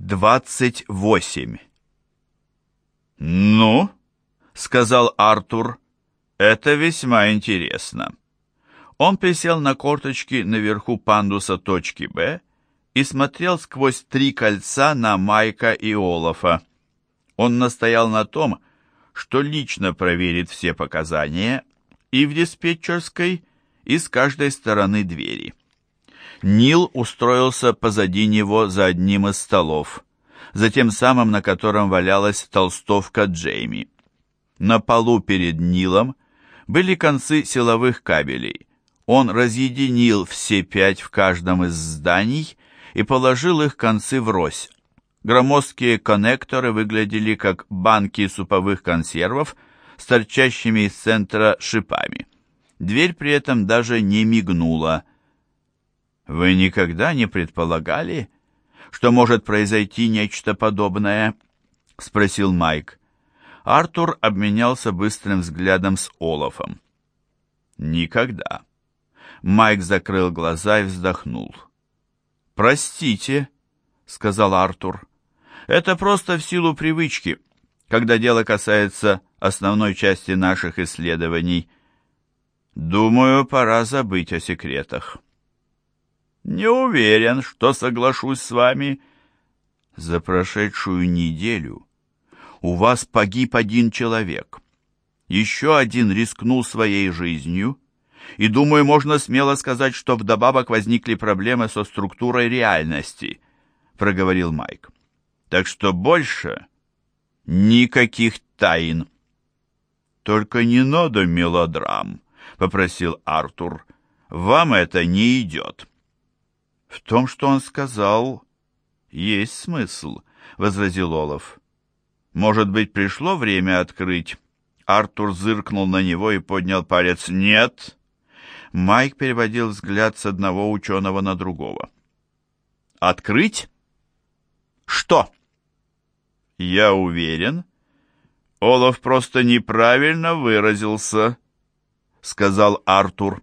28. «Ну?» — сказал Артур. «Это весьма интересно». Он присел на корточки наверху пандуса точки «Б» и смотрел сквозь три кольца на Майка и Олафа. Он настоял на том, что лично проверит все показания и в диспетчерской, и с каждой стороны двери. Нил устроился позади него за одним из столов, за тем самым, на котором валялась толстовка Джейми. На полу перед Нилом были концы силовых кабелей. Он разъединил все пять в каждом из зданий и положил их концы врозь. Громоздкие коннекторы выглядели как банки суповых консервов с торчащими из центра шипами. Дверь при этом даже не мигнула, «Вы никогда не предполагали, что может произойти нечто подобное?» — спросил Майк. Артур обменялся быстрым взглядом с Олафом. «Никогда». Майк закрыл глаза и вздохнул. «Простите», — сказал Артур. «Это просто в силу привычки, когда дело касается основной части наших исследований. Думаю, пора забыть о секретах». Не уверен, что соглашусь с вами. За прошедшую неделю у вас погиб один человек. Еще один рискнул своей жизнью, и, думаю, можно смело сказать, что вдобавок возникли проблемы со структурой реальности, проговорил Майк. Так что больше никаких тайн. Только не надо мелодрам, попросил Артур. Вам это не идет. «В том, что он сказал, есть смысл», — возразил Олаф. «Может быть, пришло время открыть?» Артур зыркнул на него и поднял палец. «Нет!» Майк переводил взгляд с одного ученого на другого. «Открыть? Что?» «Я уверен, Олаф просто неправильно выразился», — сказал Артур.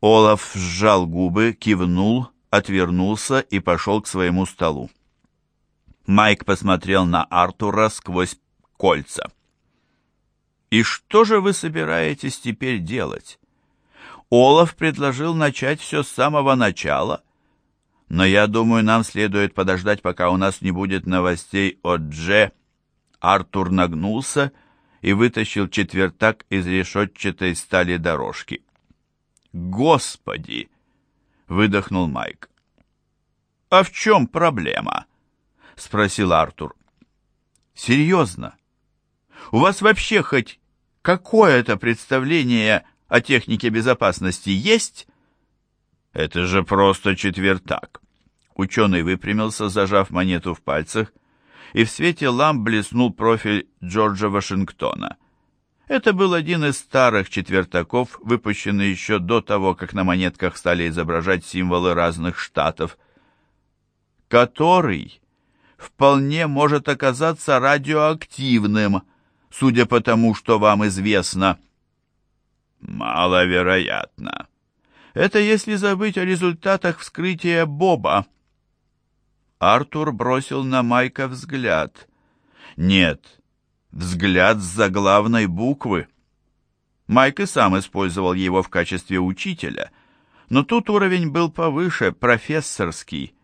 Олаф сжал губы, кивнул отвернулся и пошел к своему столу. Майк посмотрел на Артура сквозь кольца. «И что же вы собираетесь теперь делать?» Олаф предложил начать все с самого начала, но я думаю, нам следует подождать, пока у нас не будет новостей от Дже. Артур нагнулся и вытащил четвертак из решетчатой стали дорожки. «Господи!» Выдохнул Майк. «А в чем проблема?» — спросил Артур. «Серьезно? У вас вообще хоть какое-то представление о технике безопасности есть?» «Это же просто четвертак!» Ученый выпрямился, зажав монету в пальцах, и в свете ламп блеснул профиль Джорджа Вашингтона — это был один из старых четвертаков, выпущенный еще до того, как на монетках стали изображать символы разных штатов, который вполне может оказаться радиоактивным, судя по тому, что вам известно. Маловероятно. Это если забыть о результатах вскрытия Боба. Артур бросил на Майка взгляд. Нет, взгляд с заглавной буквы. Майк и сам использовал его в качестве учителя, но тут уровень был повыше, профессорский.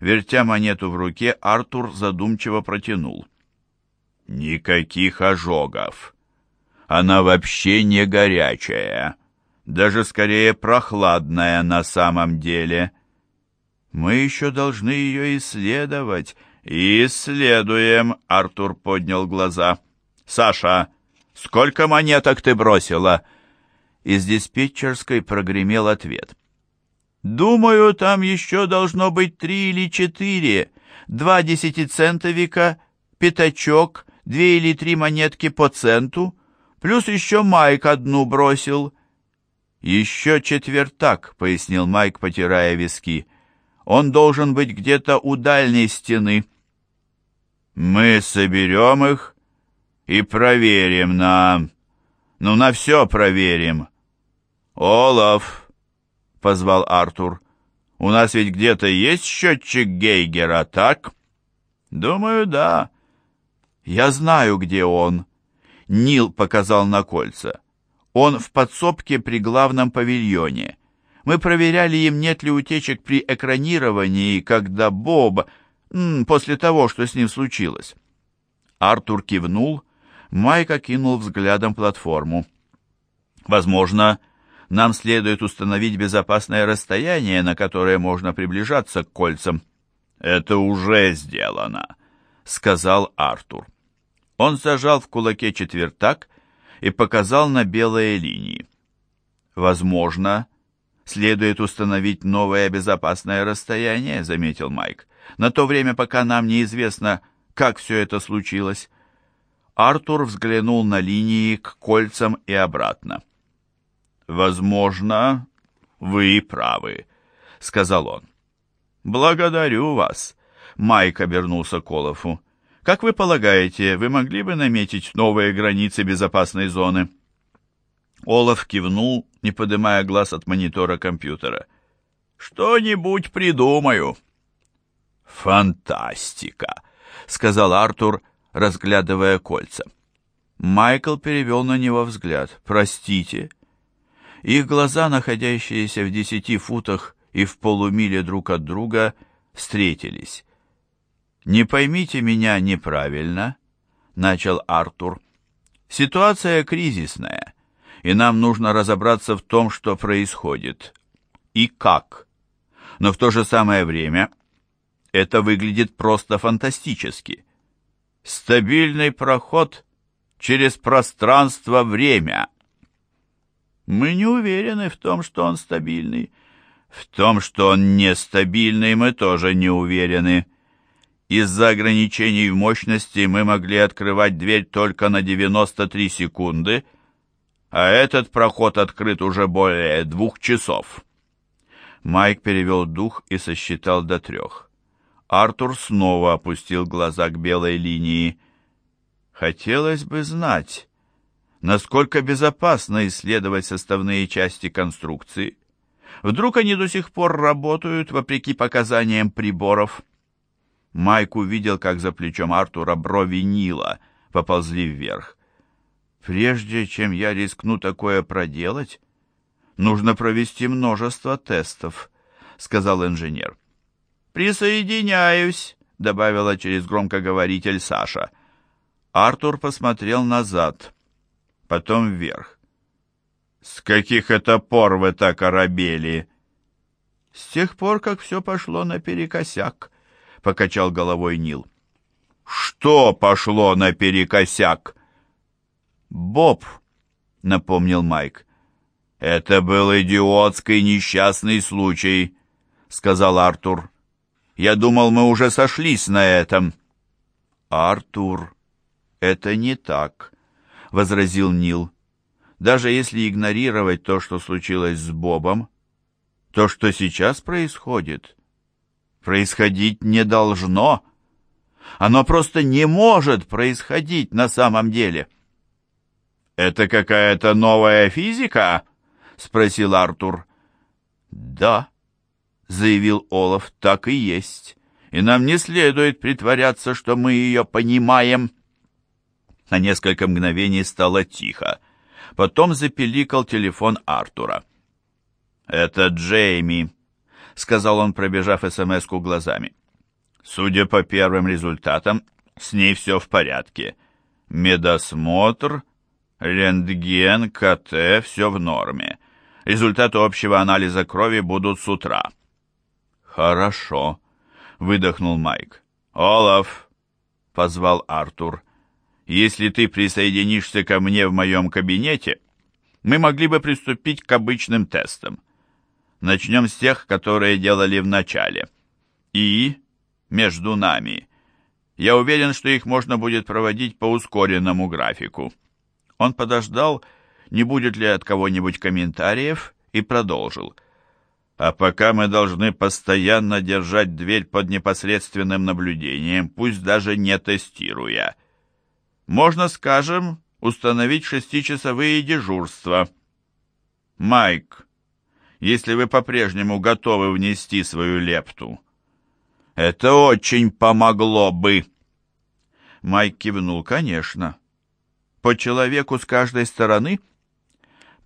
Вертя монету в руке, Артур задумчиво протянул. «Никаких ожогов. Она вообще не горячая, даже скорее прохладная на самом деле. Мы еще должны ее исследовать, «Исследуем», — Артур поднял глаза. «Саша, сколько монеток ты бросила?» Из диспетчерской прогремел ответ. «Думаю, там еще должно быть три или четыре. Два десятицентовика, пятачок, две или три монетки по центу, плюс еще Майк одну бросил». «Еще четвертак», — пояснил Майк, потирая виски. «Он должен быть где-то у дальней стены». Мы соберем их и проверим на... Ну, на все проверим. Олаф, позвал Артур, у нас ведь где-то есть счетчик Гейгера, так? Думаю, да. Я знаю, где он. Нил показал на кольца. Он в подсобке при главном павильоне. Мы проверяли им, нет ли утечек при экранировании, когда Боб... после того, что с ним случилось. Артур кивнул, Майк окинул взглядом платформу. Возможно, нам следует установить безопасное расстояние, на которое можно приближаться к кольцам. Это уже сделано, сказал Артур. Он зажал в кулаке четвертак и показал на белые линии. Возможно, следует установить новое безопасное расстояние, заметил Майк. На то время, пока нам неизвестно, как все это случилось. Артур взглянул на линии к кольцам и обратно. «Возможно, вы правы», — сказал он. «Благодарю вас», — Майк обернулся к Олафу. «Как вы полагаете, вы могли бы наметить новые границы безопасной зоны?» Олаф кивнул, не поднимая глаз от монитора компьютера. «Что-нибудь придумаю». «Фантастика!» — сказал Артур, разглядывая кольца. Майкл перевел на него взгляд. «Простите?» Их глаза, находящиеся в десяти футах и в полумиле друг от друга, встретились. «Не поймите меня неправильно», — начал Артур. «Ситуация кризисная, и нам нужно разобраться в том, что происходит. И как. Но в то же самое время это выглядит просто фантастически. Стабильный проход через пространство-время». Мы не уверены в том, что он стабильный. В том, что он нестабильный, мы тоже не уверены. Из-за ограничений в мощности мы могли открывать дверь только на 93 секунды, а этот проход открыт уже более двух часов. Майк перевел дух и сосчитал до трех. Артур снова опустил глаза к белой линии. Хотелось бы знать, насколько безопасно исследовать составные части конструкции. Вдруг они до сих пор работают, вопреки показаниям приборов. Майк увидел, как за плечом Артура брови Нила поползли вверх. «Прежде чем я рискну такое проделать, нужно провести множество тестов», — сказал инженер. «Присоединяюсь», — добавила через громкоговоритель Саша. Артур посмотрел назад — потом вверх. «С каких это пор вы так оробели?» «С тех пор, как все пошло наперекосяк», — покачал головой Нил. «Что пошло наперекосяк?» «Боб», — напомнил Майк. «Это был идиотский несчастный случай», — сказал Артур. «Я думал, мы уже сошлись на этом». «Артур, это не так», — возразил Нил. «Даже если игнорировать то, что случилось с Бобом, то, что сейчас происходит, происходить не должно. Оно просто не может происходить на самом деле». «Это какая-то новая физика?» — спросил Артур. «Да», — заявил Олаф, — «так и есть. И нам не следует притворяться, что мы ее понимаем». На несколько мгновений стало тихо. Потом запеликал телефон Артура. «Это Джейми», — сказал он, пробежав СМС-ку глазами. «Судя по первым результатам, с ней все в порядке. Медосмотр, рентген, КТ — все в норме. Результаты общего анализа крови будут с утра». «Хорошо», — выдохнул Майк. «Олаф», — позвал Артур. Если ты присоединишься ко мне в моем кабинете, мы могли бы приступить к обычным тестам. Начнем с тех, которые делали в начале. И, между нами, я уверен, что их можно будет проводить по ускоренному графику. Он подождал, не будет ли от кого-нибудь комментариев, и продолжил. А пока мы должны постоянно держать дверь под непосредственным наблюдением, пусть даже не тестируя. Можно, скажем, установить шестичасовые дежурства. Майк, если вы по-прежнему готовы внести свою лепту. Это очень помогло бы. Майк кивнул, конечно. По человеку с каждой стороны?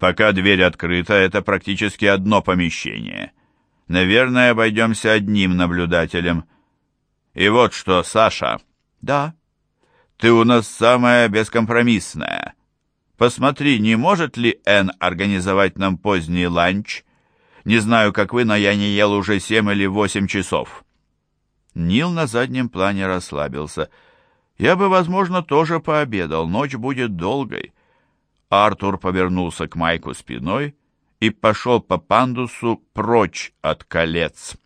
Пока дверь открыта, это практически одно помещение. Наверное, обойдемся одним наблюдателем. И вот что, Саша. Да. Ты у нас самая бескомпромиссная. Посмотри, не может ли Энн организовать нам поздний ланч? Не знаю, как вы, но я не ел уже семь или восемь часов. Нил на заднем плане расслабился. Я бы, возможно, тоже пообедал. Ночь будет долгой. Артур повернулся к Майку спиной и пошел по пандусу прочь от колец.